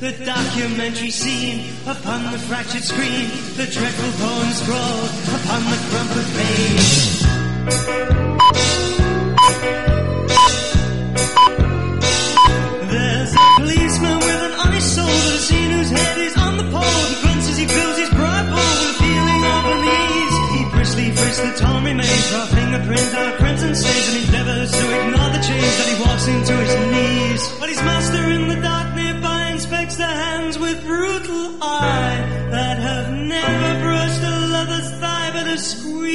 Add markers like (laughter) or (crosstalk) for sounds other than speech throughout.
the documentary scene upon the fractured screen, the dreadful poem scrawled upon the crumpled page. There's a policeman with an honest soul the seen whose head is on the pole. He grunts as he fills his broad bowl with a feeling of unease. He briskly frisks the torn remains for fingerprints a crimson stage and endeavors to ignore the change that he walks into his knees. But his master in the dark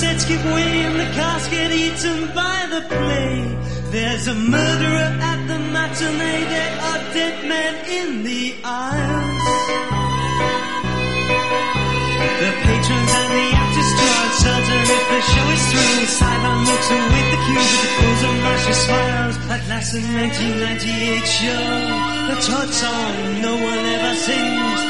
sets give way and the cast get eaten by the play. There's a murderer at the matinee. There are dead men in the aisles. The patrons and the actors draw uncertain if the show is through. Sideline looks await the cue with the pose of malicious smiles. At last, the 1998 show, the Todd song no one ever sings.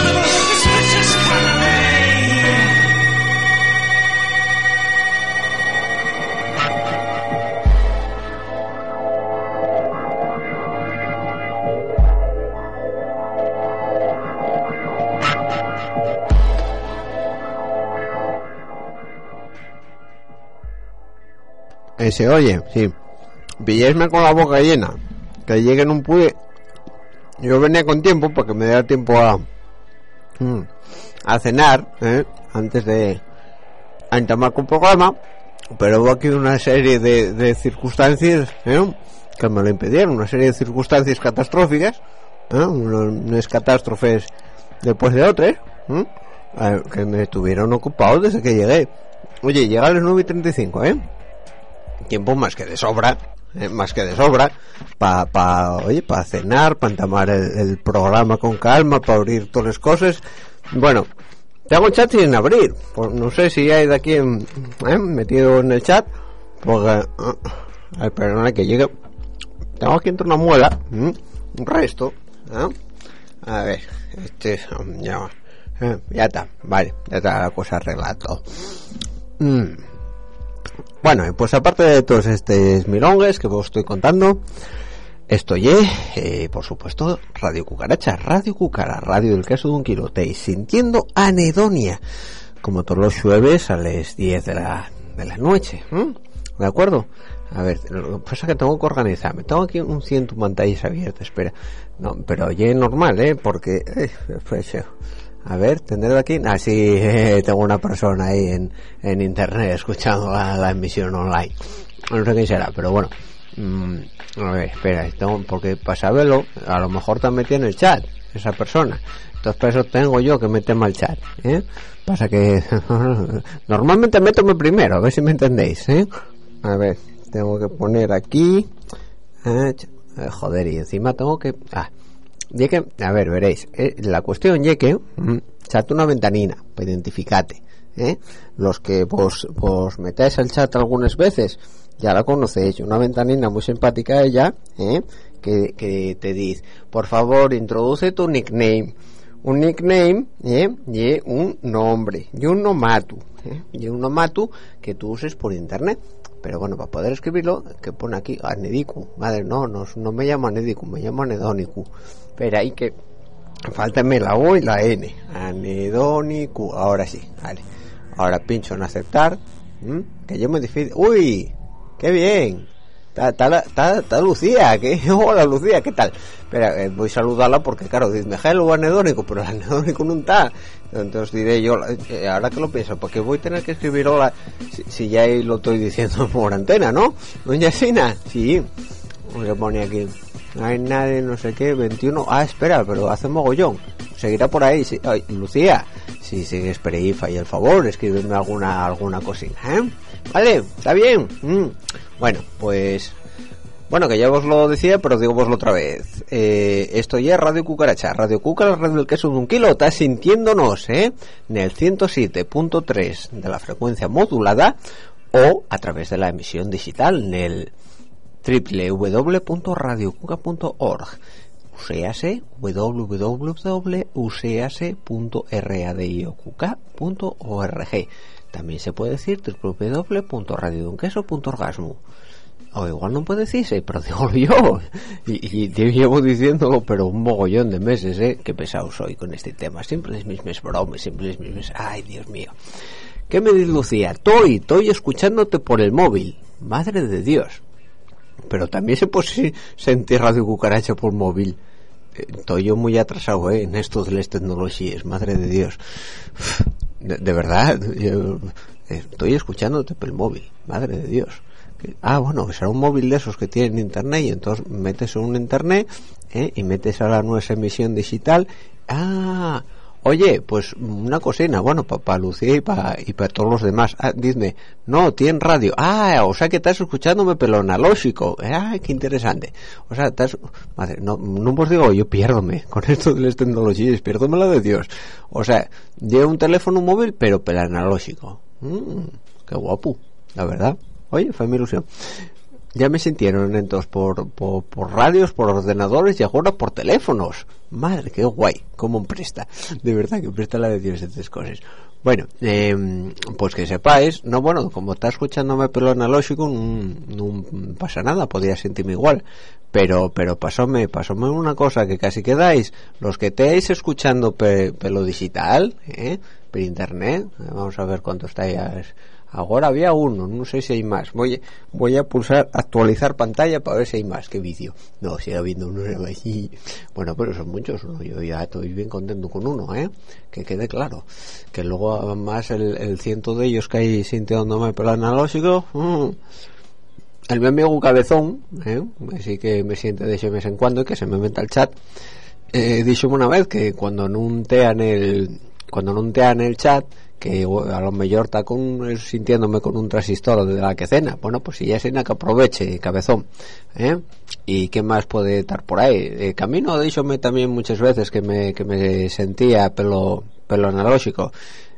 Ese, oye, sí. Pilléisme con la boca llena. Que llegue no pude. Yo venía con tiempo para que me diera tiempo a. mm, a cenar, ¿eh? Antes de. a entamar con programa. Pero hubo aquí una serie de, de circunstancias, ¿eh? Que me lo impidieron. Una serie de circunstancias catastróficas. ¿eh? Unas catástrofes después de otras. ¿eh? Eh, Que me estuvieron ocupados desde que llegué. Oye, llega a las 9 y 35, ¿eh? Tiempo más que de sobra, eh, más que de sobra, para pa, oye, para cenar, para entamar el, el programa con calma, para abrir todas las cosas. Bueno, te hago chat sin abrir, pues no sé si hay de aquí eh, metido en el chat, porque, eh, ay, perdona que llegue, tengo aquí entre una muela, un resto, ¿eh? a ver, este, ya, ya está, vale, ya está la cosa arreglada. Mm. Bueno, y pues aparte de todos estos milongues que os estoy contando, estoy, eh, por supuesto, Radio Cucaracha, Radio Cucara, Radio del Queso de un Quilote, y sintiendo anedonia, como todos los jueves a las 10 de la, de la noche. ¿de acuerdo? A ver, es que tengo que organizarme, tengo aquí un ciento pantallas abiertas, espera, no, pero oye, normal, ¿eh? Porque, eh, pues, eh, a ver tendré aquí ah sí (laughs) tengo una persona ahí en, en internet escuchando la, emisión online no sé quién será pero bueno mm, a ver espera porque para saberlo a lo mejor también tiene el chat esa persona entonces por eso tengo yo que meterme al chat ¿eh? pasa que (laughs) normalmente métome primero a ver si me entendéis ¿eh? a ver tengo que poner aquí eh, joder y encima tengo que ah a ver, veréis, eh, la cuestión es que mm, una ventanina para identificarte. ¿eh? Los que vos, vos metáis al chat algunas veces, ya la conocéis, una ventanina muy simpática ella, ¿eh? que, que te dice, por favor, introduce tu nickname. Un nickname ¿eh? y un nombre, y un nomatu, ¿eh? y un nomatu que tú uses por internet pero bueno, para poder escribirlo, que pone aquí Anedicu. Madre, no, no, no me llamo Anedicu, me llamo Anedónicu. Pero ahí que faltame la O y la N. Anedónicu. Ahora sí, vale. Ahora pincho en aceptar. Que yo me difícil. ¡Uy! ¡Qué bien! Está Lucía, ¿qué? (laughs) Hola Lucía, ¿qué tal? Espera, eh, voy a saludarla porque claro, dice, hello anedónico, pero el anedónico no está. Entonces diré yo, eh, ahora que lo pienso, porque voy a tener que escribir hola si, ya lo estoy diciendo (laughs) por antena, ¿no? Doña Sina, sí. Se pone aquí, no hay nadie, no sé qué, 21. Ah, espera, pero hace mogollón. Seguirá por ahí, sí. Lucía, si sigues por ahí, falla el favor, escríbeme alguna, alguna cosina, ¿eh? Vale, está bien. Mm. Bueno, pues... Bueno, que ya os lo decía, pero digo voslo otra vez. Eh, esto ya es Radio Cucaracha. Radio Cucaracha, Radio del Queso de un Kilo, está sintiéndonos, ¿eh? En el 107.3 de la frecuencia modulada o a través de la emisión digital en el www.radiocuca.org usease www.usease.radiocuca.org también se puede decir www.radiodunqueso.orgasmo. O igual no puede decirse, pero (laughs) digo yo. Y, te llevo diciéndolo, pero un mogollón de meses, ¿eh? Qué pesado soy con este tema. Siempre es mismas bromas, siempre es mismas... Ay, Dios mío. ¿Qué me dice Lucía? Estoy, estoy escuchándote por el móvil. Madre de Dios. Pero también se puede sentir radio cucaracha por móvil. Eh, estoy yo muy atrasado ¿eh? en esto de las tecnologías, madre de Dios de, verdad, yo estoy escuchándote por el móvil, madre de Dios. Ah, bueno, será un móvil de esos que tienen internet y entonces metes un internet ¿eh? y metes a la nueva emisión digital. Ah, Oye, pues una cocina, bueno, para Lucía y para y para todos los demás. Ah, dime, no, tiene radio. Ah, o sea que estás escuchándome pelo analógico. Ah, qué interesante. O sea, estás... Madre, no, no os digo, yo pierdome (laughs) con esto de las tecnologías, pierdome la de Dios. O sea, llevo un teléfono móvil, pero pelo analógico. Mm, qué guapo, la verdad. Oye, fue mi ilusión ya me sintieron entonces por, por, radios, por ordenadores y ahora por teléfonos. Madre, qué guay, cómo presta. De verdad que presta la de Dios estas cosas. Bueno, em, pues que sepáis, no bueno, como está escuchándome pelo analógico, no, pasa nada, podría sentirme igual. Pero, pero pasóme, pasóme una cosa que casi quedáis, los que estéis escuchando pelo digital, eh, por internet, vamos a ver cuánto estáis Ahora había uno, no sé si hay más. Voy, voy a pulsar actualizar pantalla para ver si hay más. que vídeo. No, sigue habiendo uno allí. (laughs) Bueno, pero son muchos. Yo ya estoy bien contento con uno, ¿eh? Que quede claro. Que luego más el, ciento de ellos que hay sintiéndome por el analógico. Mm. El mi amigo Cabezón, ¿eh? Así que me siente de ese vez en cuando y que se me meta el chat. Eh, una vez que cuando no el cuando no el chat que a lo mejor está con, sintiéndome con un transistor de la que cena. Bueno, pues si ya cena que aproveche, cabezón. ¿eh? ¿Y qué más puede estar por ahí? Eh, camino, díxome también muchas veces que me, que me sentía pelo, pelo analógico.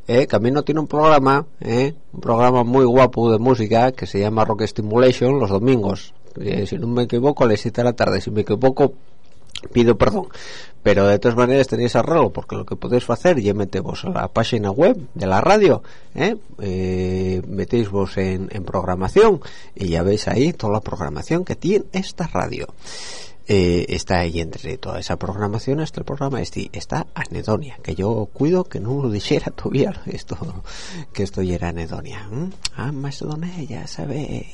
¿eh? Camino tiene un programa, ¿eh? un programa muy guapo de música que se llama Rock Stimulation los domingos. Eh, si no me equivoco, a las 7 de la tarde. Si me equivoco, pido perdón pero de todas maneras tenéis arreglo porque lo que podéis hacer ya metemos a la página web de la radio ¿eh? eh metéis vos en, programación y ya veis ahí toda la programación que tiene esta radio. Eh, está ahí entre toda esa programación está el programa este está anedonia que yo cuido que no lo dijera (laughs) todavía esto que esto ya era anedonia ah macedonia ya sabéis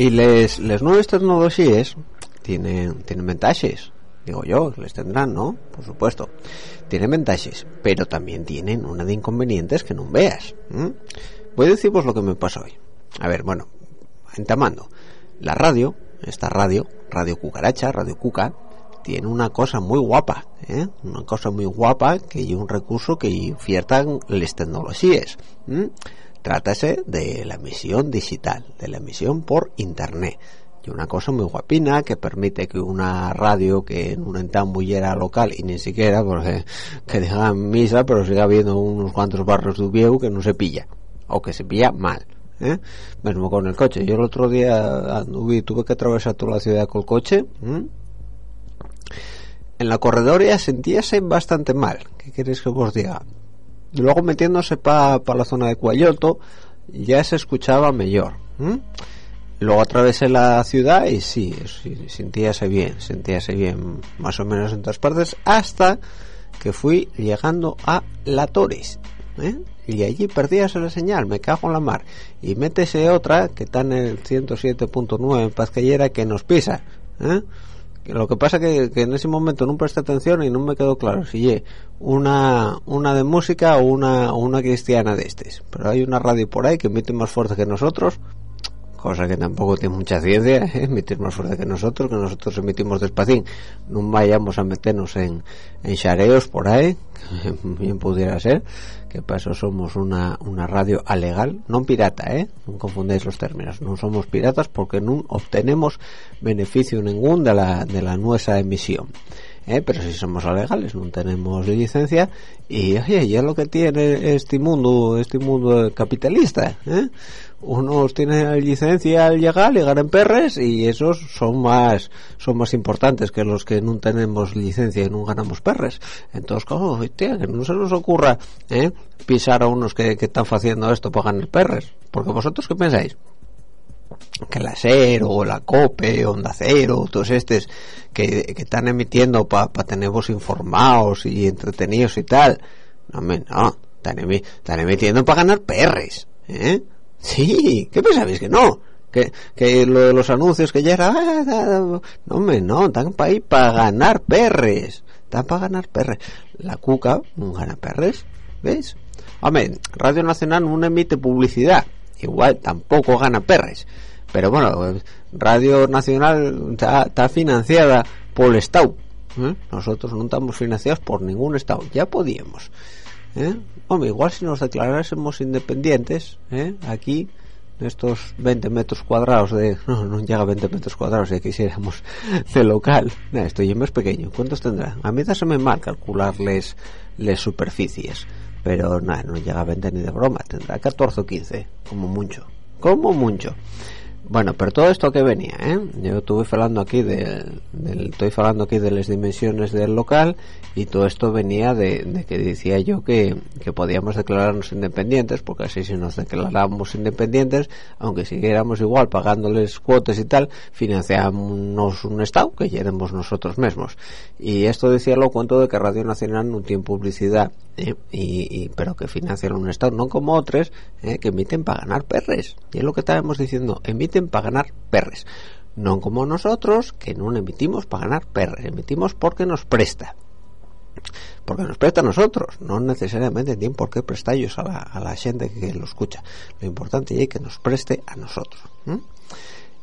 Y les, les nuevas tecnologías tienen, tienen ventajas, digo yo, les tendrán, ¿no? Por supuesto. Tienen ventajas, pero también tienen una de inconvenientes que no veas. Voy a deciros lo que me pasa hoy. A ver, bueno, entamando. La radio, esta radio, Radio Cucaracha, Radio Cuca, tiene una cosa muy guapa, ¿eh? una cosa muy guapa que es un recurso que infiertan las tecnologías. Trátase de la emisión digital, de la emisión por internet. Y una cosa muy guapina que permite que una radio que en un entambullera local y ni siquiera porque que dejan misa pero siga habiendo unos cuantos barrios de Ubieu que no se pilla o que se pilla mal ¿eh? mismo con el coche yo el otro día anduve, tuve que atravesar toda la ciudad con el coche en la corredoria sentíase bastante mal ¿qué queréis que os diga? Luego metiéndose para la zona de Cuayoto ya se escuchaba mejor luego atravesé la ciudad y sí, sentíase bien sentíase bien más o menos en todas partes hasta que fui llegando a La Torres ¿eh? y allí perdíase la señal, me cago en la mar y métese otra que está en el 107.9 en Pazcallera que nos pisa ¿eh? Lo que pasa que, que en ese momento no presté atención y no me quedó claro si una una de música o una una cristiana de estos pero hay una radio por ahí que emite más fuerte que nosotros cosa que tampoco tiene mucha ciencia, (laughs) ¿eh? emitir más fuerte que nosotros, que nosotros emitimos despacín, no vayamos a meternos en, en chareos por ahí, (laughs) bien pudiera ser, que para eso somos una, una radio alegal, no pirata, ¿eh? no confundáis los términos, no somos piratas porque no obtenemos beneficio ningún de la, de la nuestra emisión. ¿eh? pero si somos legales no tenemos licencia y oye ya lo que tiene este mundo este mundo capitalista ¿eh? Unos tienen licencia al llegar llegar en perres y esos son más son más importantes que los que no tenemos licencia y no ganamos perres entonces como que no se nos ocurra ¿eh? pisar a unos que, están haciendo esto para ganar perres porque vosotros qué pensáis que la SER o la COPE, Onda Cero, todos estos que, están emitiendo para pa tenervos informados y entretenidos y tal. No, no, están, emitiendo para ganar perres, ¿eh? Sí, ¿qué pensáis que no? Que, que lo de los anuncios que ya era, ah, no, me, no, están para ir para ganar perres, están para ganar perres. La Cuca no gana perres, ¿veis? Hombre, Radio Nacional no emite publicidad, igual tampoco gana perres pero bueno Radio Nacional está financiada por el Estado ¿eh? nosotros no estamos financiados por ningún Estado ya podíamos ¿eh? Hombre, igual si nos declarásemos independientes ¿eh? aquí estos 20 metros cuadrados de (laughs) no, no llega a 20 metros cuadrados si quisiéramos (laughs) de local esto ya es pequeño ¿cuántos tendrá? a mí me mal calcularles las superficies pero nada, no llega a 20 ni de broma tendrá 14 o 15 como mucho como mucho bueno, pero todo esto que venía, ¿eh? Yo estuve hablando aquí de, estoy hablando aquí de las dimensiones del local y todo esto venía de, que decía yo que, que, podíamos declararnos independientes, porque así si nos declaramos independientes, aunque siguiéramos igual pagándoles cuotas y tal, financiamos un Estado que llenemos nosotros mismos. Y esto decía lo cuento de que Radio Nacional no tiene publicidad, ¿eh? y, pero que financian un Estado, no como otros ¿eh? que emiten para ganar perres. Y es lo que estábamos diciendo, emiten para ganar perres. No como nosotros, que no emitimos para ganar perres, emitimos porque nos presta. Porque nos presta a nosotros, no necesariamente tienen por qué prestar a la, a la gente que lo escucha. Lo importante es que nos preste a nosotros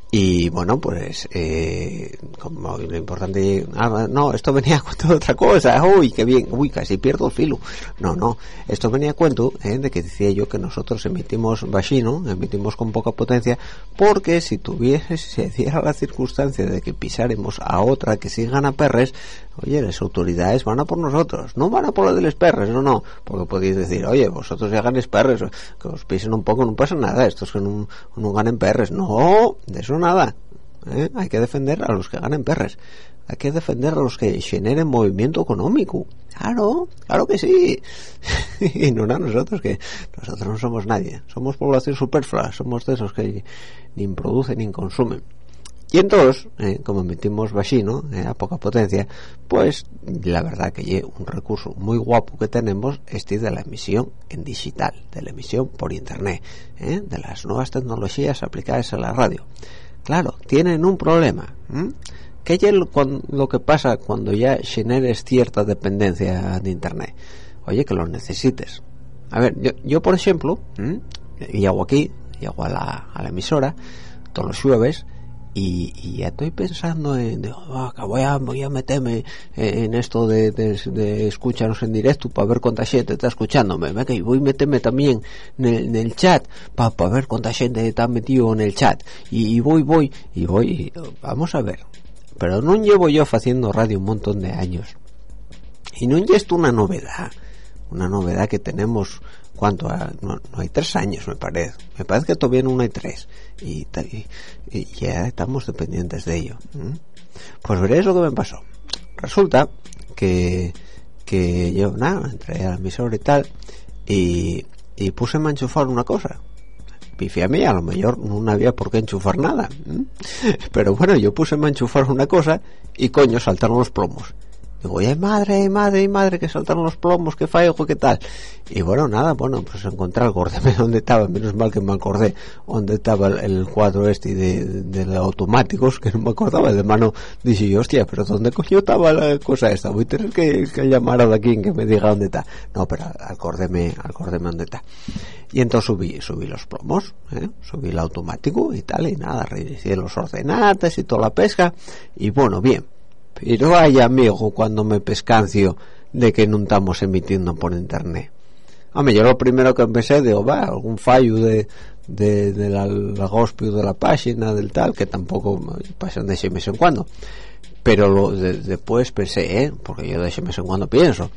y bueno pues eh, como lo importante ah, no esto venía a cuento de otra cosa. Uy qué bien. Uy casi pierdo el filo. No no. Esto venía a cuento eh, de que decía yo que nosotros emitimos bajino emitimos con poca potencia porque si tuviese (laughs) se diera la circunstancia de que pisáramos a otra que sí gana perres oye las autoridades van a por nosotros no van a por la de los perres no no porque podéis decir oye vosotros ya ganéis perres que os pisen un poco no pasa nada estos que no, ganen perres no de eso nada ¿eh? hay que defender a los que ganen perres hay que defender a los que generen movimiento económico claro claro que sí. (laughs) Y no a nosotros que nosotros no somos nadie somos población superflua somos de esos que ni producen ni consumen y entonces, eh, como emitimos bajino, eh, a poca potencia, pues la verdad que hay un recurso muy guapo que tenemos este de la emisión en digital, de la emisión por internet, de las nuevas tecnologías aplicadas a la radio. Claro tienen un problema ¿Qué es lo, que pasa cuando ya generes cierta dependencia de internet oye que lo necesites. A ver yo, yo por ejemplo y hago aquí y hago a la emisora todos los jueves y, ya estoy pensando en ah, voy, a, voy a meterme en esto de, de, escucharnos en directo para ver cuánta gente está escuchándome y voy a meterme también en el, chat para ver cuánta gente está metido en el chat. Y, voy, voy y voy vamos a ver. Pero no llevo yo haciendo radio un montón de años. Y no es esto una novedad una novedad que tenemos ¿cuánto? Ah, no, hay tres años me parece. Me parece que todavía no hay tres. Y, ya estamos dependientes de ello pues veréis lo que me pasó. Resulta que que yo nada entré al emisor y tal y, y puse a enchufar una cosa. Pifi a mí a lo mejor no había por qué enchufar nada (laughs) pero bueno yo puse a enchufar una cosa y coño saltaron los plomos Digo, ay madre, madre, madre, que saltaron los plomos, que fallo, qué tal. Y bueno, nada, bueno, pues encontré el gordeme (laughs) donde estaba, menos mal que me acordé donde estaba el, cuadro este de, de, automáticos, que no me acordaba, de mano dije yo, hostia, pero ¿dónde coño estaba la cosa esta? Voy a tener que, llamar a alguien que me diga dónde está. No, pero acordéme, acordéme dónde está. Y entonces subí, subí los plomos, ¿eh? subí el automático y tal, y nada, reinicié los ordenates y toda la pesca, y bueno, bien pero hay amigo cuando me pescancio de que no estamos emitiendo por internet. Hombre, yo lo primero que empecé digo, va, algún fallo de, de, de la, la de la página, del tal, que tampoco pasan de ese mes en cuando. Pero lo, después pensé, ¿eh? porque yo de ese mes en cuando pienso,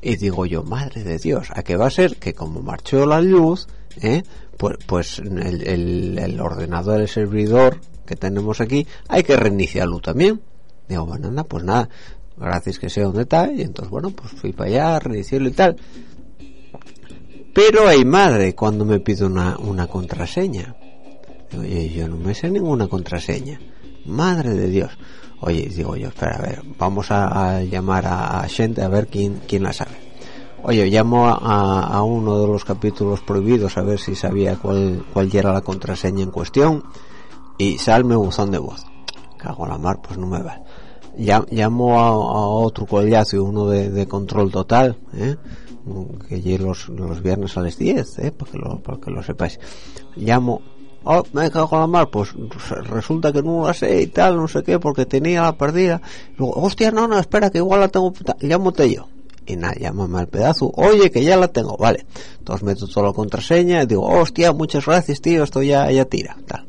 y digo yo, madre de Dios, ¿a qué va a ser que como marchó la luz, ¿eh? pues, pues el, el, el ordenador, el servidor que tenemos aquí, hay que reiniciarlo también Digo, bueno, anda, pues nada, gracias que sé dónde está, y entonces, bueno, pues fui para allá, reiniciarlo y tal. Pero hay madre cuando me pide una, una contraseña. Oye, yo no me sé ninguna contraseña. Madre de Dios. Oye, digo yo, espera, a ver, vamos a, llamar a, gente a ver quién, quién la sabe. Oye, llamo a, a, uno de los capítulos prohibidos a ver si sabía cuál, cuál era la contraseña en cuestión y salme buzón de voz. Cago en la mar, pues no me va llamo a, otro collazo, uno de, control total, ¿eh? que llegue los, los viernes a las 10, ¿eh? para, que lo, para sepáis. Llamo, oh, me cago en la mar, pues resulta que no la sé y tal, no sé qué, porque tenía la perdida. Luego, hostia, no, no, espera, que igual la tengo, llámote yo. Y nada, llámame al pedazo, oye, que ya la tengo, vale. Entonces meto toda la contraseña y digo, hostia, muchas gracias, tío, esto ya, ya tira, tal.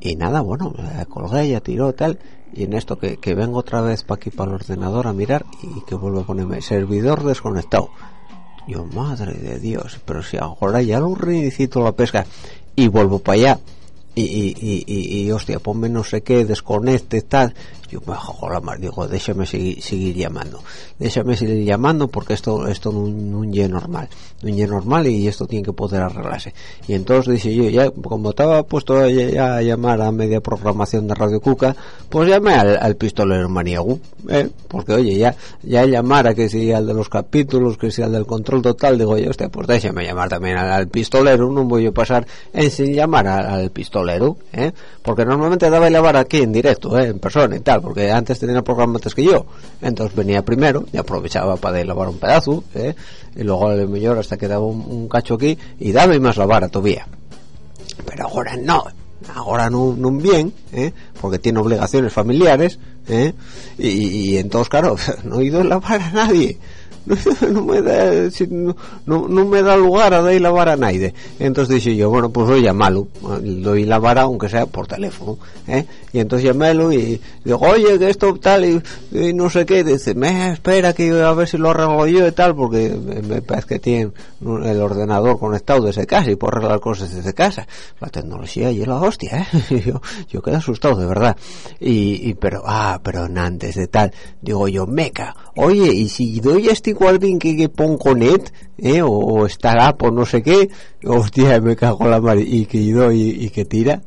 Y nada, bueno, me colgué, ya tiró, tal y en esto que, que vengo otra vez para aquí para el ordenador a mirar y que vuelvo a ponerme servidor desconectado. Yo madre de dios pero si ahora ya lo reinicito la pesca y vuelvo para allá y, y, y, y, hostia ponme no sé qué desconecte tal yo me la mar digo déjame seguir, llamando déjame seguir llamando porque esto esto no, no es normal no es normal y esto tiene que poder arreglarse y entonces dice yo ya como estaba puesto a, a llamar a media programación de Radio Cuca pues llamé al, pistolero maniego ¿eh? porque oye ya ya llamar a que sea el de los capítulos que sea el del control total digo yo hostia pues déjame llamar también al, pistolero no voy a pasar en sin llamar al, pistolero ¿eh? porque normalmente daba a llamar aquí en directo ¿eh? en persona y tal porque antes tenía programa antes que yo entonces venía primero y aprovechaba para lavar un pedazo ¿eh? y luego a lo mejor hasta que daba un, cacho aquí y y más lavar todavía pero ahora no ahora no, no bien ¿eh? porque tiene obligaciones familiares ¿eh? y, y, entonces claro (laughs) no he ido a lavar a nadie (laughs) no me da no, no, me da lugar a dar la vara a nadie entonces dije yo bueno pues voy a llamarlo doy la vara aunque sea por teléfono ¿eh? y entonces llamélo y digo oye que esto tal y, no sé qué dice me espera que a ver si lo arreglo yo y tal porque me parece que tiene el ordenador conectado desde casa y puedo arreglar cosas desde casa la tecnología y la hostia ¿eh? (laughs) yo, yo quedé asustado de verdad y, y pero ah pero antes de tal digo yo meca oye y si doy este cuadrín que, que pongo net ¿eh? o, estará por no sé qué hostia me cago en la mar y que doy y, que tira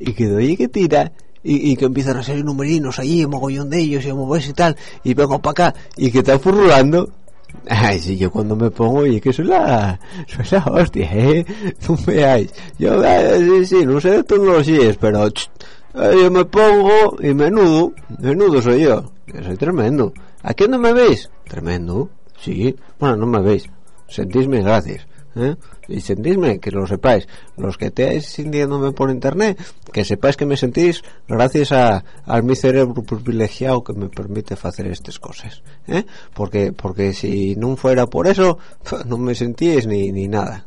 y que doy y que tira y, que empiezan a salir numerinos allí, mogollón de ellos, y moverse y tal, y vengo para acá, y que está furulando. (laughs) Ay, si yo cuando me pongo, y que soy la, soy la hostia, eh, no veáis. Yo, eh, sí, sí, no sé de tecnologías, pero, Eh, yo me pongo y menudo, menudo soy yo, que soy tremendo. ¿A qué no me veis? Tremendo, Sí, bueno, non me veis. Sentísme gracias. ¿Eh? Y sentísme, que lo sepáis. Los que estéis sintiéndome por internet, que sepáis que me sentís gracias a, al mi cerebro privilegiado que me permite hacer estas cosas. ¿eh? Porque, porque si no fuera por eso, (laughs) no me sentís ni, ni nada.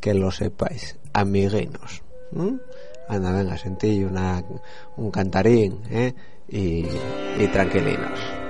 Que lo sepáis, amiguinos. ¿eh? Anda, venga, sentí una, un cantarín ¿eh? y, y tranquilinos.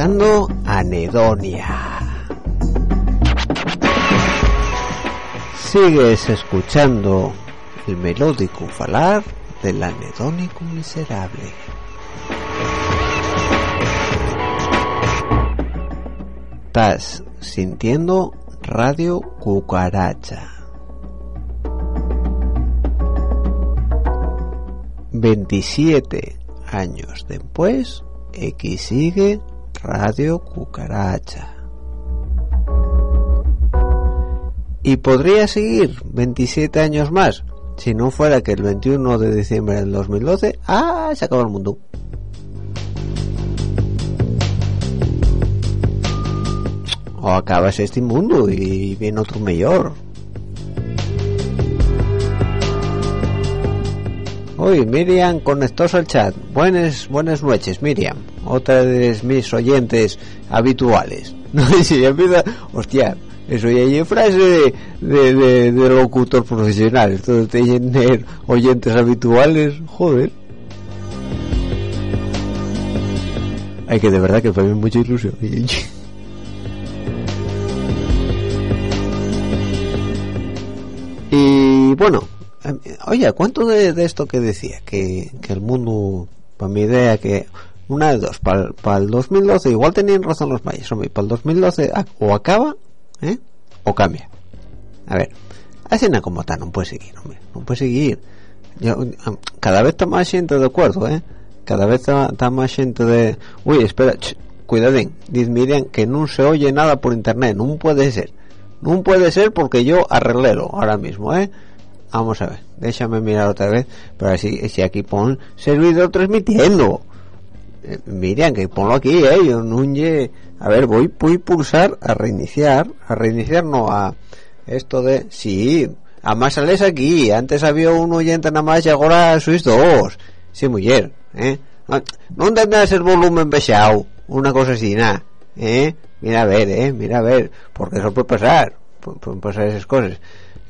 Escuchando Anedonia. Sigues escuchando el melódico falar del anedónico miserable. Estás sintiendo Radio Cucaracha. 27 años después, X sigue Radio Cucaracha. Y podría seguir 27 años más, si no fuera que el 21 de diciembre del 2012, ¡ah! se acabó el mundo. O acabas este mundo y viene otro mejor. Uy, Miriam conectóse al chat. Buenas, buenas noches, Miriam. Otra de mis oyentes habituales. (laughs) No sé si empieza... Hostia, eso ya es frase de, locutor profesional. Esto de tener oyentes habituales, joder. Hay que de verdad que fue mucha ilusión. (laughs) Y bueno, oye, ¿cuánto de, esto que decía? Que, el mundo, para mi idea, que una de dos, para el 2012, igual tenían razón los mayas, hombre, para el 2012 o acaba, ¿eh? o cambia. A ver, así no como está, no puede seguir, hombre, no puede seguir. Cada vez está más gente de acuerdo, ¿eh? Cada vez está, más gente de... Uy, espera, cuidadín, miren que no se oye nada por internet, no puede ser. No puede ser porque yo arreglero ahora mismo, ¿eh? Vamos a ver, déjame mirar otra vez pero si, si aquí pon servidor transmitiendo. Eh, Miriam, que ponlo aquí, eh, yo nunye. A ver, voy, voy a pulsar a reiniciar, a reiniciar no a esto de sí. Además sales aquí, antes había un oyente nada más y ahora sois dos. Sí, mujer, eh. Ah, no, tendrás el volumen pesado, una cosa así, nada, eh. Mira a ver, eh, mira a ver, porque eso puede pasar, pueden pasar esas cosas.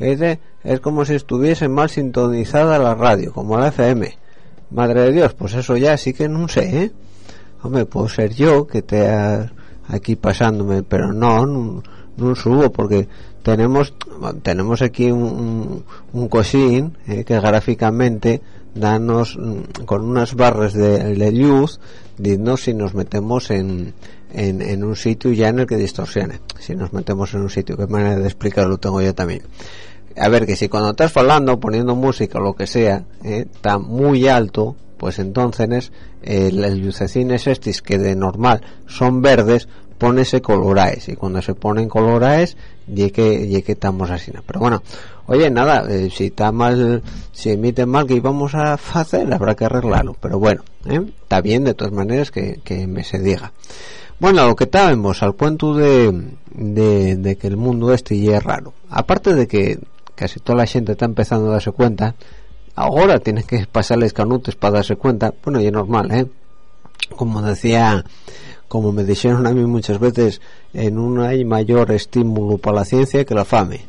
Es, como si estuviese mal sintonizada la radio, como la FM. Madre de Dios, pues eso ya sí que no sé, ¿eh? Hombre, puedo ser yo que te aquí pasándome, pero no, no, subo porque tenemos tenemos aquí un, un, cosín eh, que gráficamente danos mm, con unas barras de, de luz dinos si nos metemos en, en, en, un sitio ya en el que distorsione si nos metemos en un sitio qué manera de explicarlo tengo yo también a ver que si cuando estás hablando poniendo música o lo que sea eh, está muy alto pues entonces eh, las lucecines estos que de normal son verdes ponese coloraes y cuando se ponen coloraes y que que estamos así pero bueno oye nada eh, si está mal si emite mal que íbamos a hacer habrá que arreglarlo. Pero bueno eh, está bien de todas maneras que, que me se diga. Bueno lo que estábamos al cuento de, de, de que el mundo este ya es raro. Aparte de que casi toda la gente está empezando a darse cuenta ahora tienes que pasarles canutes para darse cuenta. Bueno y es normal ¿eh? como decía como me dijeron a mí muchas veces en un hay mayor estímulo para la ciencia que la fame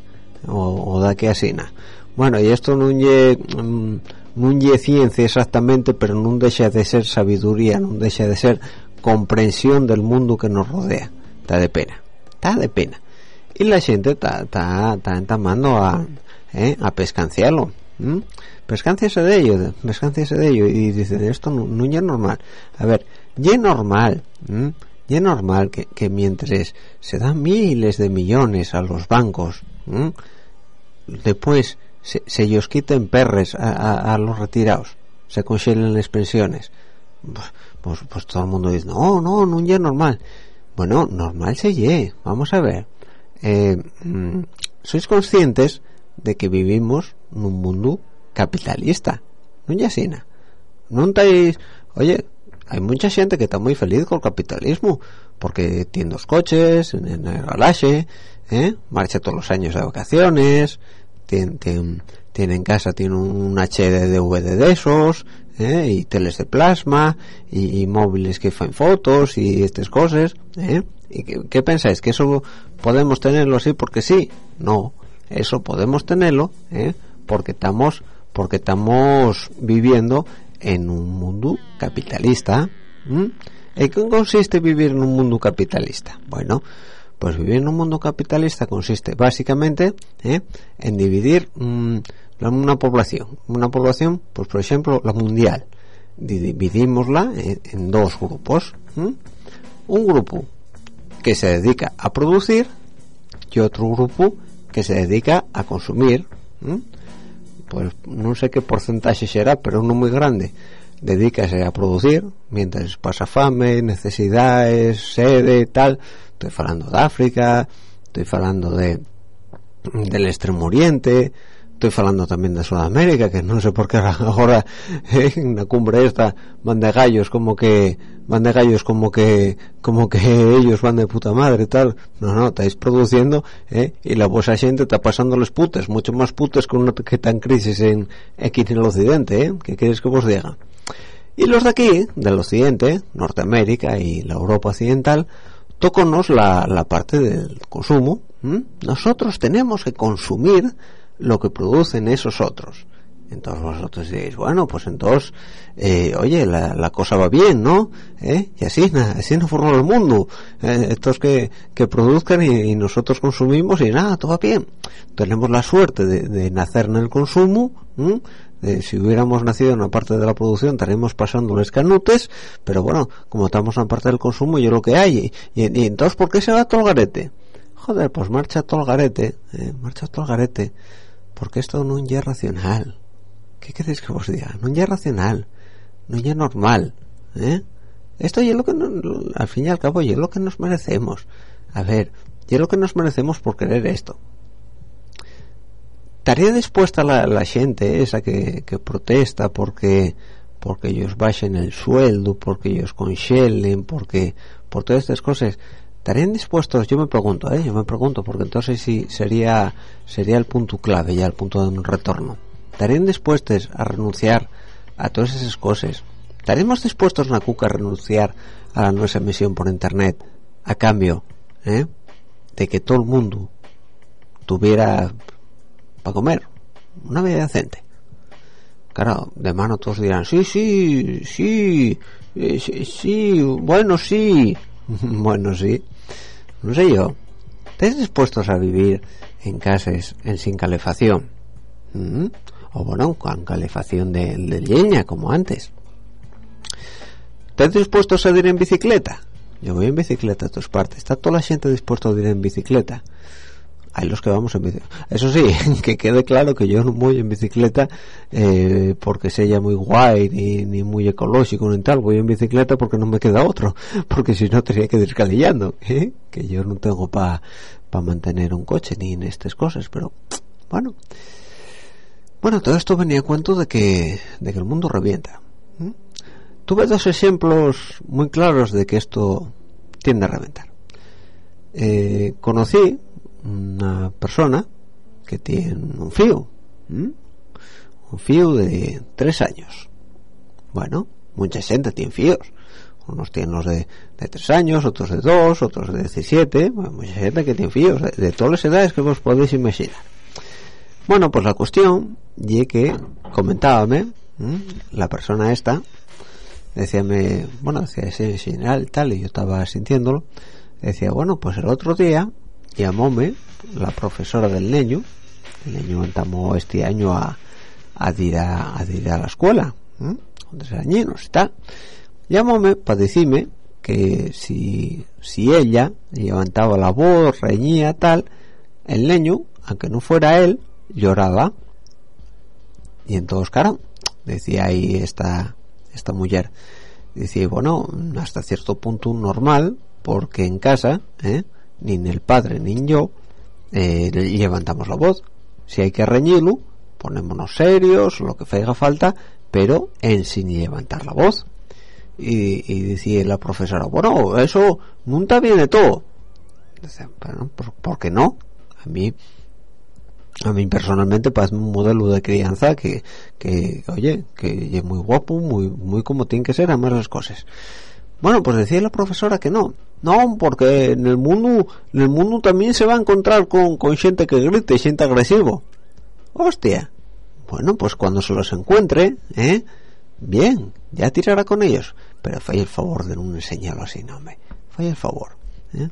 o, da que asina. Bueno y esto no es mm, ciencia exactamente pero no deja de ser sabiduría no deja de ser comprensión del mundo que nos rodea. Está de pena está de pena. Y la gente está entamando a ¿eh? a pescanciarlo pescanciase de ello pescanciase de ello. Y dice esto no, no es normal a ver ya normal ya es normal que, que, mientras se dan miles de millones a los bancos después se, se ellos quiten perres a, a, los retirados se congelen las pensiones. Pues, pues, pues, todo el mundo dice no no no ya es normal bueno normal se ye vamos a ver. Eh, mm, sois conscientes de que vivimos en un mundo capitalista no ya no estáis oye hay mucha gente que está muy feliz con el capitalismo porque tiene dos coches en, el garaje ¿eh? marcha todos los años de vacaciones tiene, tiene, en casa tiene un HD DVD de esos ¿eh? y teles de plasma y, móviles que hacen fotos y estas cosas ¿eh? ¿y qué, pensáis? ¿que eso podemos tenerlo así porque sí? no eso podemos tenerlo ¿eh? porque estamos porque estamos viviendo en un mundo capitalista ¿en qué consiste vivir en un mundo capitalista? bueno pues vivir en un mundo capitalista consiste básicamente en dividir mm, una población. Una población pues por ejemplo la mundial. Dividimosla en, dos grupos un grupo que se dedica a producir y otro grupo que se dedica a consumir pues no sé qué porcentaje será pero no muy grande dedícase a producir mientras pasa fame, necesidades, sede, tal. Estoy hablando de África estoy hablando de del extremo oriente estoy hablando también de Sudamérica que no sé por qué (laughs) ahora en la cumbre esta van de gallos como que van de gallos como que como que ellos van de puta madre tal no no estáis produciendo ¿eh? y la vuestra gente está pasando los putes mucho más putes que una que en crisis en aquí en el occidente ¿eh? ¿qué queréis que os diga? y los de aquí del occidente Norteamérica y la Europa occidental tóconos la, la parte del consumo nosotros tenemos que consumir lo que producen esos otros. Entonces vosotros diréis, bueno, pues entonces, eh, oye, la, cosa va bien, ¿no? ¿Eh? Y así, así no forma el mundo. Eh, estos que, que produzcan y, nosotros consumimos y nada, todo va bien. Tenemos la suerte de, nacer en el consumo. si hubiéramos nacido en una parte de la producción estaríamos pasando los canutes, pero bueno, como estamos en la parte del consumo, yo lo que hay. Y, y, entonces, ¿por qué se va todo el garete? Joder, pues marcha todo el garete, marcha todo el garete porque esto no es racional. ¿Qué queréis que os diga? No es racional, no es normal, ¿eh? Esto es lo que, al fin y al cabo, es lo que nos merecemos. A ver, es lo que nos merecemos por querer esto. Estaría dispuesta la, la gente esa que, que protesta porque porque ellos bajen el sueldo, porque ellos conchelen, porque por todas estas cosas estarían dispuestos yo me pregunto ¿eh? yo me pregunto porque entonces sí sería sería el punto clave ya el punto de un retorno. Estarían dispuestos a renunciar a todas esas cosas estaríamos dispuestos una cuca a renunciar a la nuestra emisión por internet a cambio ¿eh? de que todo el mundo tuviera para comer una vida decente. Claro de mano todos dirán sí sí sí, sí bueno sí bueno sí (laughs) no sé yo, ¿estáis dispuestos a vivir en casas en sin calefacción? ¿Mm? O bueno, con calefacción de, leña, como antes. ¿Estáis dispuestos a ir en bicicleta? Yo voy en bicicleta a todas partes. ¿Está toda la gente dispuesta a ir en bicicleta? Hay los que vamos en bicicleta. Eso sí, (laughs) que quede claro que yo no voy en bicicleta eh, porque sea muy guay ni, ni muy ecológico ni tal. Voy en bicicleta porque no me queda otro. (laughs) Porque si no tendría que ir calillando. (laughs) ¿eh? Que yo no tengo para pa mantener un coche ni en estas cosas. Pero (tsk) bueno. Bueno, todo esto venía a cuento de que, de que el mundo revienta. Tuve dos ejemplos muy claros de que esto tiende a reventar. Eh, conocí una persona que tiene un fío, ¿m? un fío de tres años. Bueno, mucha gente tiene fíos. Unos tienen los de, de tres años, otros de dos, otros de 17. Bueno, mucha gente que tiene fíos de, de, todas las edades que vos podéis imaginar. Bueno, pues la cuestión, y que comentábame, ¿m? la persona esta, decíame, bueno, decía ese general tal, y yo estaba sintiéndolo, decía, bueno, pues el otro día llamóme la profesora del niño el niño entamó este año a, a ir a, a, ir a la escuela ¿eh? y tal llamóme para decirme que si, si ella levantaba la voz reñía tal el niño aunque no fuera él lloraba y entonces claro decía ahí esta esta mujer decía bueno hasta cierto punto normal porque en casa ¿eh? Ni el padre ni yo eh, levantamos la voz si hay que reñirlo ponémonos serios lo que haga falta pero en sin levantar la voz y, y decía la profesora bueno eso nunca viene todo Dice, bueno, ¿por, por qué no? a mí a mí personalmente parece un modelo de crianza que, que oye, que es muy guapo, muy, muy como tiene que ser, además las cosas. Bueno, pues decía la profesora que no. No, porque en el mundo, en el mundo también se va a encontrar con, gente que grite, gente agresivo. Hostia. Bueno, pues cuando se los encuentre, ¿eh? Bien, ya tirará con ellos. Pero falla el favor de no enseñarlo así, no, me. Falla el favor. ¿eh?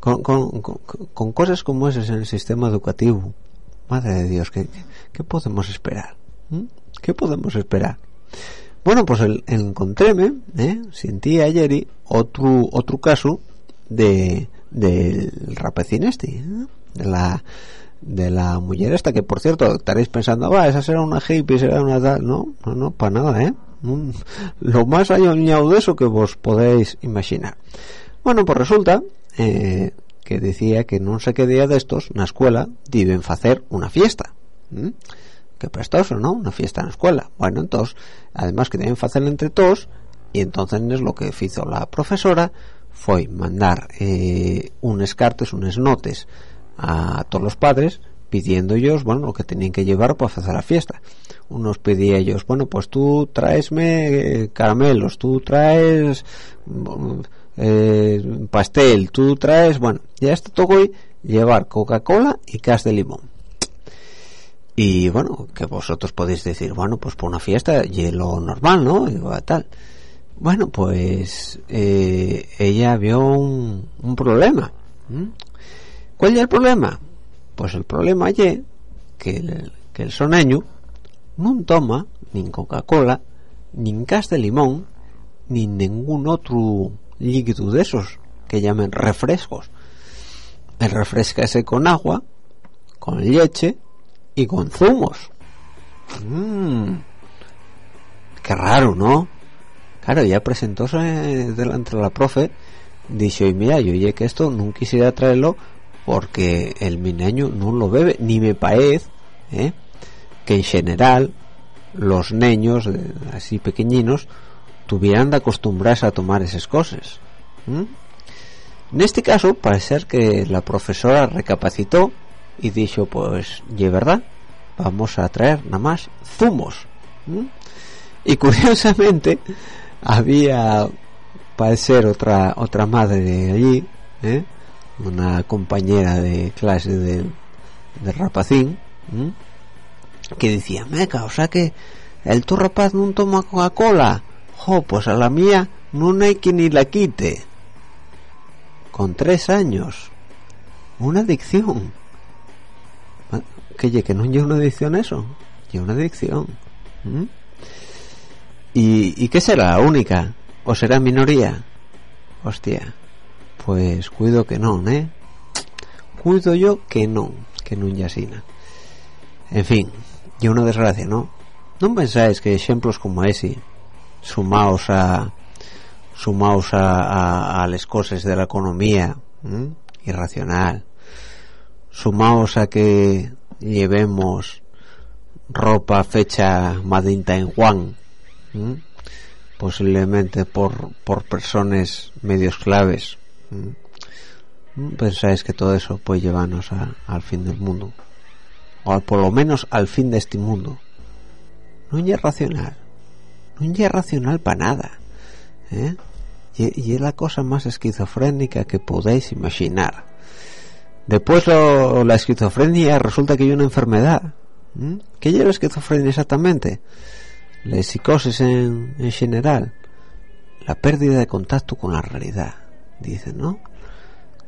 Con, con, con, con cosas como esas en el sistema educativo, madre de Dios, ¿qué, qué podemos esperar? ¿Mm? ¿Qué podemos esperar? Bueno, pues el, encontréme, ¿eh? sentí ayer otro otro caso de del rapacín este, ¿eh? de la de la mujer esta que por cierto estaréis pensando, va, esa será una hippie, será una tal, no, no, no, para nada, ¿eh? Un- lo más añado de eso que vos podéis imaginar. Bueno, pues resulta eh, que decía que no sé qué día de estos, en la escuela, deben hacer una fiesta. Qué prestoso, ¿no? Una fiesta en la escuela. Bueno, entonces, además que deben hacerla entre todos, y entonces es lo que hizo la profesora fue mandar eh, unos cartes, unos notes a todos los padres pidiendo ellos, bueno, lo que tenían que llevar para hacer la fiesta. Unos pedía ellos, bueno, pues tú traesme eh, caramelos, tú traes mm, eh, pastel, tú traes, bueno, ya todo hoy llevar Coca-Cola y cas de limón. Y bueno, que vosotros podéis decir, bueno, pues por una fiesta y lo normal, ¿no? Y tal. Bueno, pues eh, ella vio un, un problema. ¿Cuál es el problema? Pues el problema es que el, que el soneño no toma ni Coca-Cola, ni cas de limón, ni ningún otro líquido de esos que llamen refrescos. El refresca ese con agua, con leche y con zumos. Mm. Raro, ¿no? Claro, ya presentóse delante de la profe, dijo, y mira, yo oye que esto no quisiera traerlo porque el mi niño no lo bebe, ni me parece ¿eh? que en general los niños eh, así pequeñinos tuvieran de acostumbrarse a tomar esas cosas. ¿m? En este caso, parece ser que la profesora recapacitó y dijo, pues, es verdad, vamos a traer nada más zumos. Y (laughs) curiosamente, había, parece ser, otra, otra madre de allí, ¿eh? una compañera de clase de, de rapacín, que decía, meca, o sea que el tu rapaz no toma Coca-Cola, jo, pues a la mía no hay que ni la quite. Con tres años. Una adicción. Que ye, que no es una adicción eso. Y una adicción. ¿Y, ¿Y qué será? ¿La única? ¿O será minoría? Hostia. Pues cuido que no, ¿eh? Cuido yo que no, que no yasina. En fin, y una desgracia, ¿no? ¿No pensáis que ejemplos como ese, sumados a sumados a, a, a de la economía irracional, sumados a que llevemos ropa fecha made in Taiwan, ¿m? posiblemente por, por personas medios claves, ¿m? pensáis que todo eso puede llevarnos a- al fin del mundo, o por lo menos al fin de este mundo. No es racional, no es racional para nada, ¿eh? y es la cosa más esquizofrénica que podéis imaginar. Después lo- la esquizofrenia resulta que hay una enfermedad. ¿m? ¿Qué lleva esquizofrenia exactamente? La psicosis en, en general. La pérdida de contacto con la realidad. Dicen, ¿no?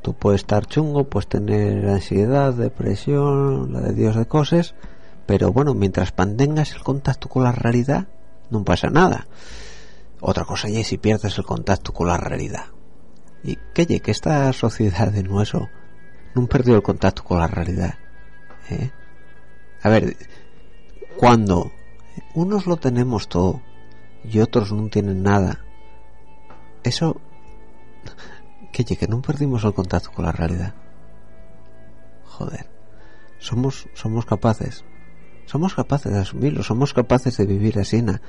Tú puedes estar chungo, puedes tener ansiedad, depresión, la de Dios de cosas, pero bueno, mientras mantengas el contacto con la realidad, no pasa nada. Otra cosa ya es si pierdes el contacto con la realidad. Y que que esta sociedad de nuestro no perdió el contacto con la realidad. ¿eh? A ver, cuando unos lo tenemos todo y otros no tienen nada, eso que que no perdimos el contacto con la realidad. Joder, somos somos capaces, somos capaces de asumirlo, somos capaces de vivir así na,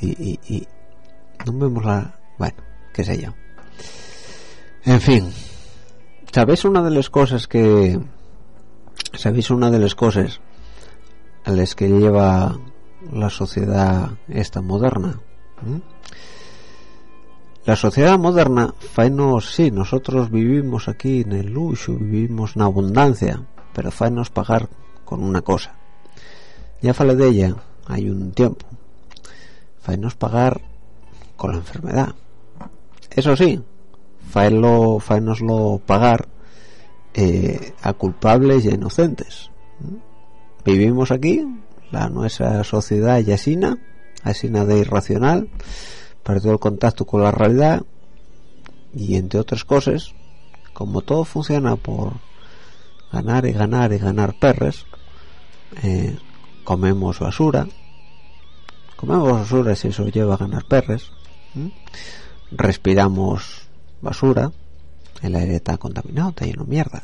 y, y, y, no vemos la bueno qué sé yo en fin sabéis una de las cosas que sabéis una de las cosas a las que lleva la sociedad esta moderna ¿Mm? la sociedad moderna faenos sí nosotros vivimos aquí en el lujo vivimos en abundancia pero faenos pagar con una cosa. Ya falé de ella hay un tiempo. Faenos pagar con la enfermedad. Eso sí faenlo faenoslo pagar eh, a culpables y a inocentes. Vivimos aquí la nuestra sociedad yasina asina de irracional perdió el contacto con la realidad y entre otras cosas como todo funciona por ganar y ganar y ganar perres eh, comemos basura comemos basura si eso lleva a ganar perres respiramos basura el aire está contaminado está lleno de mierda.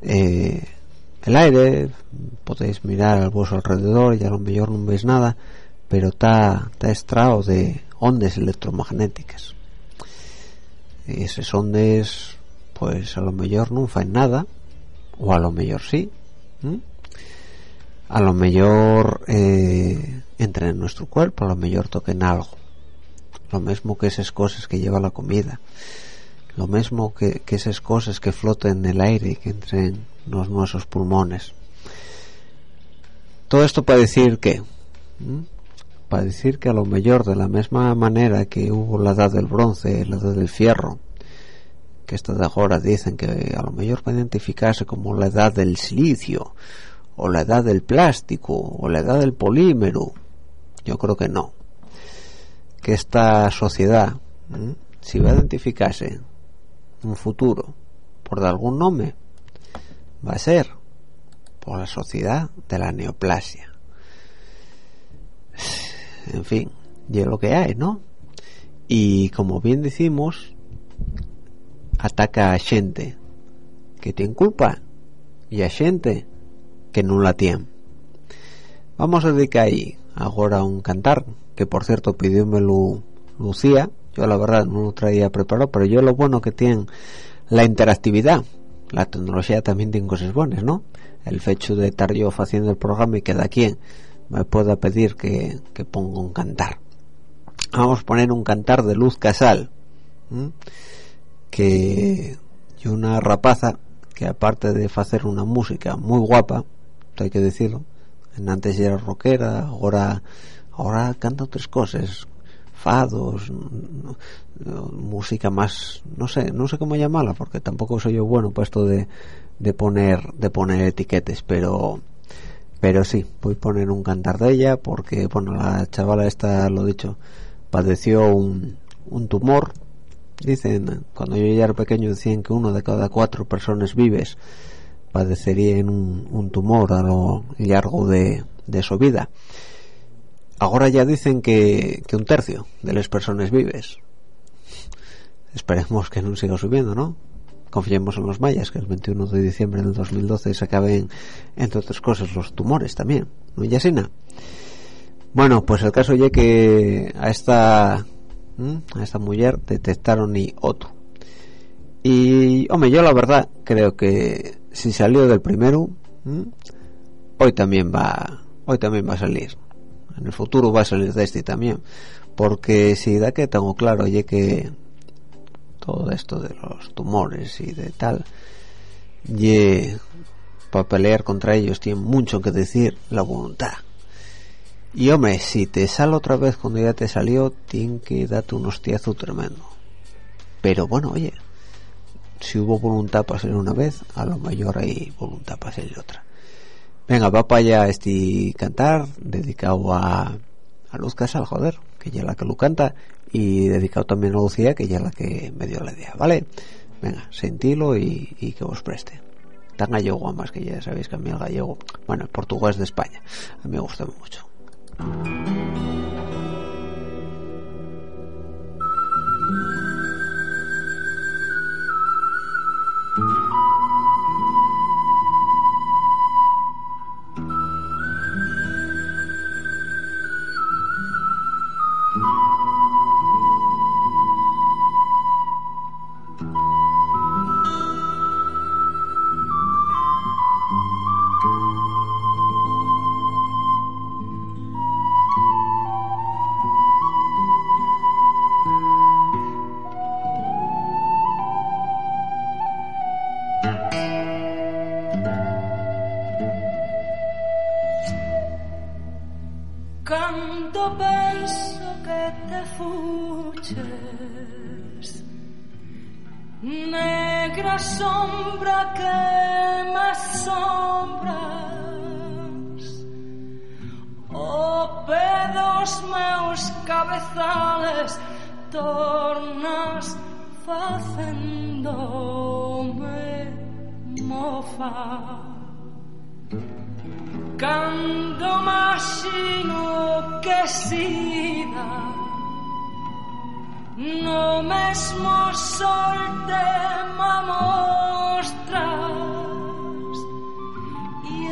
Eh, el aire podéis mirar al vuestro alrededor y a lo mejor no veis nada pero está está de ondas electromagnéticas. Esas ondas pues a lo mejor no hacen nada o a lo mejor sí a lo mejor eh, entran en nuestro cuerpo a lo mejor toquen algo lo mismo que esas cosas que lleva la comida lo mismo que, que esas cosas que floten en el aire y que entren en los nuestros pulmones. Todo esto para decir que para decir que a lo mejor de la misma manera que hubo la edad del bronce la edad del fierro que esta de ahora dicen que a lo mejor puede identificarse como la edad del silicio o la edad del plástico o la edad del polímero yo creo que no que esta sociedad si va a identificarse un futuro por algún nombre va a ser por la sociedad de la neoplasia. En fin y lo que hay ¿no? y como bien decimos ataca a gente que tiene culpa y a gente que no la tiene. Vamos a dedicar ahí ahora un cantar que por cierto pidiómelo Lucía. Yo la verdad no lo traía preparado pero yo lo bueno que tiene la interactividad la tecnología también tiene cosas buenas ¿no? el hecho de estar yo haciendo el programa y que da quien me pueda pedir que, que ponga un cantar. Vamos a poner un cantar de Luz Casal que y una rapaza que aparte de hacer una música muy guapa hay que decirlo antes era rockera ahora ahora canta otras cosas fados música más no sé no sé cómo llamarla porque tampoco soy yo bueno para esto de, de poner de poner etiquetes pero pero sí voy a poner un cantar de ella porque bueno la chavala esta lo dicho padeció un, un tumor. Dicen cuando yo ya era pequeño decían que uno de cada cuatro personas vives padecería en un, un tumor a lo largo de, de su vida ahora ya dicen que, que un tercio de las personas vives esperemos que no siga subiendo ¿no? confiemos en los mayas que el 21 de diciembre del 2012 se acaben entre otras cosas los tumores también ¿no Yasina? bueno pues el caso ya que a esta a esta mujer detectaron y otro y hombre yo la verdad creo que si salió del primero hoy también va hoy también va a salir. En el futuro va a salir de este también. Porque si da que tengo claro oye que todo esto de los tumores y de tal y para pelear contra ellos tiene mucho que decir la voluntad. Y hombre si te sale otra vez cuando ya te salió tiene que darte un hostiazo tremendo. Pero bueno oye si hubo voluntad para salir una vez a lo mayor hay voluntad para salir otra. Venga va para allá este cantar dedicado a, a Luz Casal joder que ya la que lo canta y dedicado también a Lucía que ya la que me dio la idea vale venga sentilo y, y que os preste. Tan gallego más que ya sabéis que a mí el gallego bueno el portugués de España a mí me gusta mucho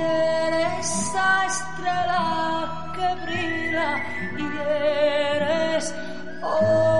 eres a estrela que brilla E eres o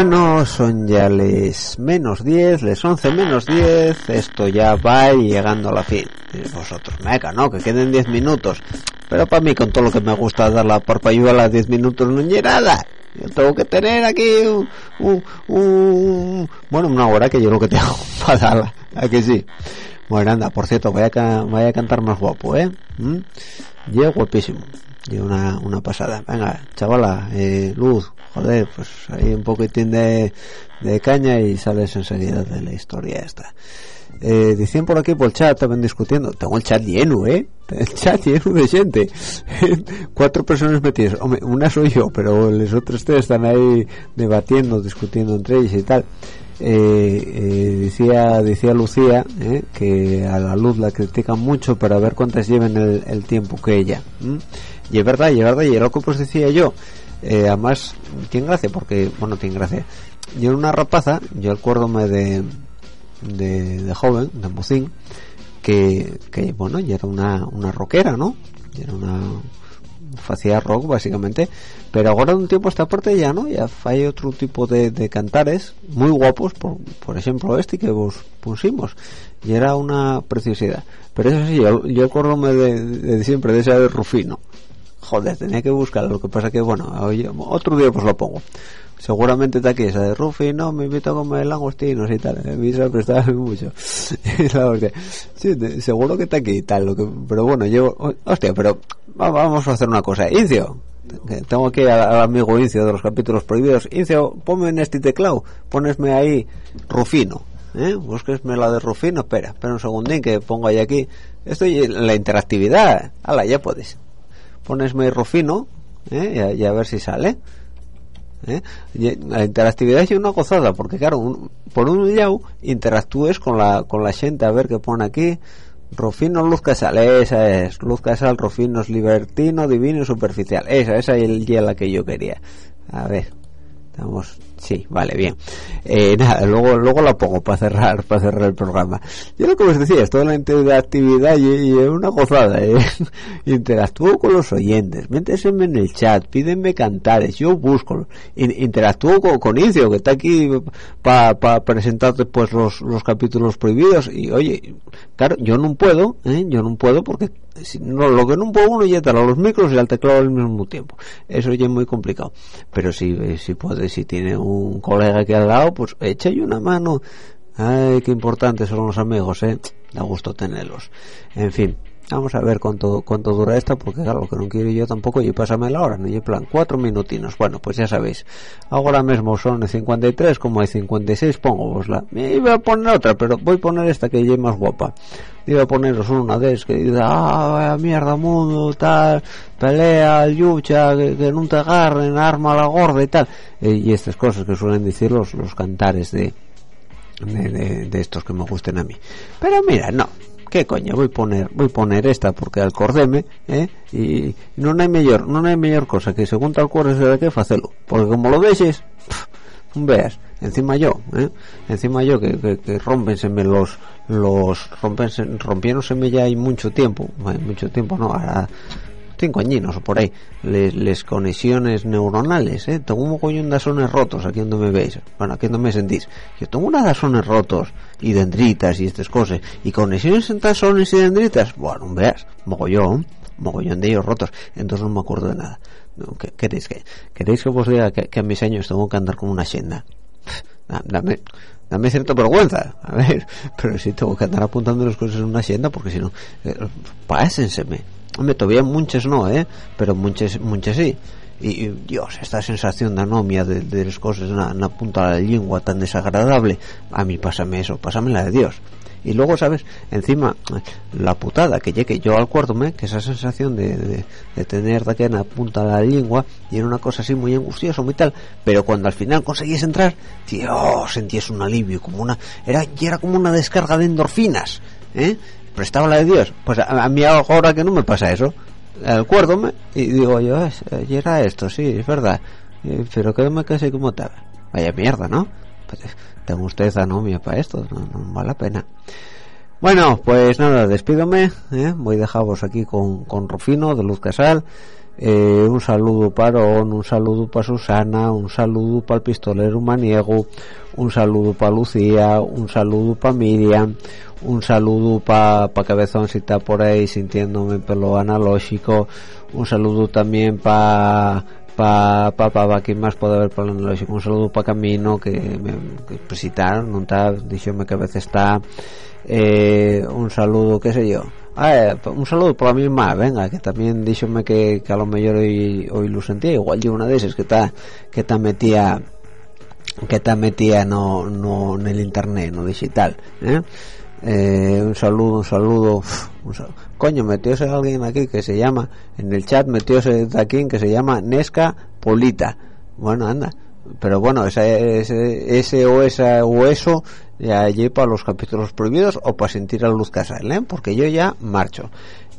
Bueno, son ya les menos 10, les 11 menos 10, esto ya va llegando a la fin. Y vosotros, meca, ¿no? Que queden 10 minutos. Pero para mí, con todo lo que me gusta dar la parpayuela, 10 minutos no es nada. Yo tengo que tener aquí un, un, un- bueno, una hora que yo lo que tengo (laughs) para darla. ¿A que sí? Bueno, anda, por cierto, vaya a, vaya a cantar más guapo, ¿eh? ¿Mm? Guapísimo. Y una, una pasada. Venga, chavala, eh, Luz, joder, pues ahí un poquitín de, de caña y sales enseguida de la historia esta. Eh, decían por aquí por el chat, estaban discutiendo. Tengo el chat lleno, ¿eh? (laughs) El chat lleno de gente. (laughs) Cuatro personas metidas. Hombre, una soy yo, pero los otros tres están ahí debatiendo, discutiendo entre ellos y tal. Eh, eh, decía decía Lucía eh, que a la luz la critican mucho para ver cuántas lleven el, el tiempo que ella. Y es verdad y es verdad y es lo que pues decía yo. Eh, además tiene gracia porque bueno tiene gracia. Yo era una rapaza yo acuérdome de de, de joven de mocín que, que bueno ya era una, una rockera no Y era una hacía rock básicamente. Pero ahora un tiempo esta parte ya no ya hay otro tipo de, de cantares muy guapos por, por ejemplo este que vos pusimos. Y era una preciosidad. Pero eso sí yo, yo acuérdome de, de siempre de esa de Rufino joder tenía que buscarlo lo que pasa que bueno otro día pues lo pongo. Seguramente está aquí esa de Rufino me invito a comer langostinos y tal (laughs) me hizo prestar mucho. (laughs) Seguro que está aquí y tal lo que, pero bueno yo hostia pero va- vamos a hacer una cosa. Incio tengo aquí al, al amigo Incio de los capítulos prohibidos. Incio ponme en este teclado ponesme ahí Rufino ¿eh? búsquesme la de Rufino espera espera un segundín que pongo ahí aquí. Esto y la interactividad ala ya puedes ponesme Rufino ¿eh? y, a, y a ver si sale ¿eh? Y la interactividad es una gozada porque claro un- por un lado interactúes con la con la gente a ver qué pone aquí Rufino Luz Casal esa es Luz Casal Rufino es libertino divino y superficial esa esa es la que yo quería a ver estamos sí vale bien eh, nada luego luego la pongo para cerrar para cerrar el programa yo lo que os decía esto de la interactividad y, y es una gozada ¿eh? (laughs) interactúo con los oyentes méteseme en el chat pídenme cantares yo busco in- interactúo con, con Incio que está aquí para presentar después los, los capítulos prohibidos y oye claro yo no puedo ¿eh? yo no puedo porque no, lo que no puedo uno ya a los micros y al teclado al mismo tiempo. Eso ya es muy complicado. Pero si eh, si puede si tiene un colega aquí al lado pues echa una mano. Ay qué importantes son los amigos eh. Da gusto tenerlos. En fin Vamos a ver cuánto cuánto dura esta, porque claro, lo que no quiero yo tampoco, y pásame la hora, no y plan, cuatro minutinos. Bueno, pues ya sabéis, ahora mismo son 53, como hay 56, pongo vosla. Me iba a poner otra, pero voy a poner esta que ya es más guapa. Iba a poneros una de esas que dice, ah, mierda mundo, tal, pelea, lucha, que, que no te agarren, arma la gorda y tal. Eh, y estas cosas que suelen decir los, los cantares de, de, de- de estos que me gusten a mí. Pero mira, no, qué coño, voy a poner, voy a poner esta porque acordéme, ¿eh? Y no hay mejor, no hay mejor cosa que según te acuerdes de qué facelo, porque como lo dejes, pff, veas, encima yo, ¿eh? Encima yo que, que, que rompenseme los, los, rompense, rompiéndoseme ya hay mucho tiempo, hay mucho tiempo, no, ahora cinco añinos o por ahí, les, conexiones neuronales, ¿eh? Tengo un mogollón de asones rotos aquí donde me veis, bueno, aquí donde me sentís. Yo tengo unas asones rotos y dendritas y estas cosas, y conexiones entre asones y dendritas, bueno, veas, mogollón, mogollón de ellos rotos, entonces no me acuerdo de nada. No, ¿qué, ¿Queréis que, queréis que os diga que, que a mis años tengo que andar con una senda? (laughs) Da- Dame, dame cierta vergüenza, a ver, (laughs) pero sí tengo que andar apuntando las cosas en una senda porque si no, eh, pásenseme. Hombre, todavía muchas no, ¿eh? Pero muchas, muchas sí. Y, Dios, esta sensación de anomia de, de las cosas en la, punta de la lengua tan desagradable, a mí pásame eso, pásame la de Dios. Y luego, ¿sabes? Encima, la putada que llegue yo acuérdome que esa sensación de, de, tener de aquí en la punta de la lengua y era una cosa así muy angustiosa, muy tal, pero cuando al final conseguís entrar, Dios, sentías un alivio, como una, era, y era como una descarga de endorfinas, ¿eh? Prestaba la de Dios. Pues a, a mí ahora que no me pasa eso, acuérdome y digo yo, "Es- y era esto, sí, es verdad, Eh, pero que me casi como estaba. Vaya mierda, ¿no? Pues, eh, tengo usted anomia para esto, no, no vale la pena. Bueno, pues nada, despídome, ¿eh? voy a dejaros aquí con, con Rufino de Luz Casal eh, un saludo para On, un saludo para Susana, un saludo para el pistolero Maniego, un saludo para Lucía, un saludo para Miriam, un saludo para pa Cabezón si está por ahí sintiéndome pelo analógico, un saludo también para pa pa pa, pa quién más puede haber el analógico un saludo para Camino que me que presentaron no está que a veces está. Eh, un saludo qué sé yo Ah, un saludo para mí más, venga, que también díxome que, que a lo mejor hoy, hoy lo sentía, igual yo una de esas que está que está metía que está metía no, no en el internet, no digital, ¿eh? Eh, un saludo, un saludo, un saludo. Coño, metióse alguien aquí que se llama, en el chat metióse de aquí que se llama Nesca Polita. Bueno, anda. Pero bueno, ese, ese, o esa o eso ya allí para los capítulos prohibidos o para sentir a luz casal, ¿eh? Porque yo ya marcho.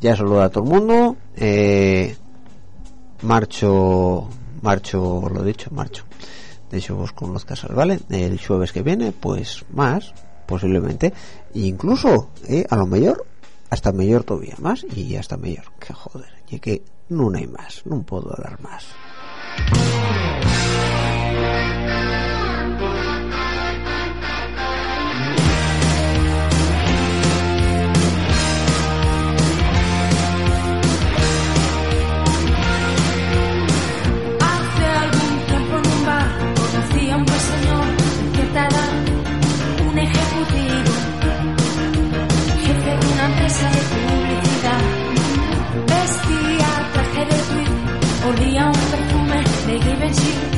Ya saludo a todo el mundo. Eh, marcho, marcho, lo dicho, marcho. De hecho, vos con luz casal, ¿vale? El jueves que viene, pues más, posiblemente. E incluso, eh, a lo mejor, hasta mejor todavía más y hasta mejor. Que joder, y que no hay más, no puedo hablar más. Vestía traje de tweed, olía un perfume de Givenchy